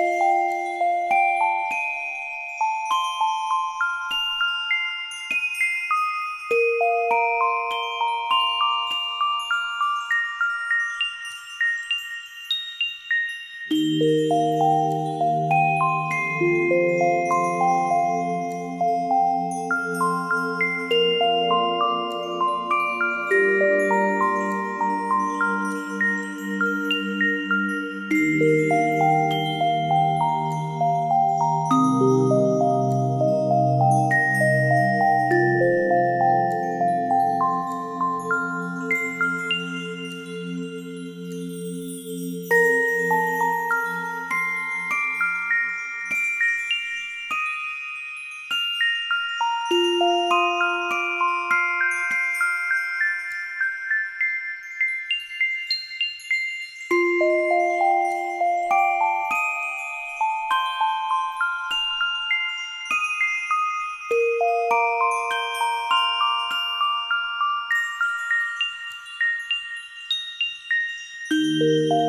Música Música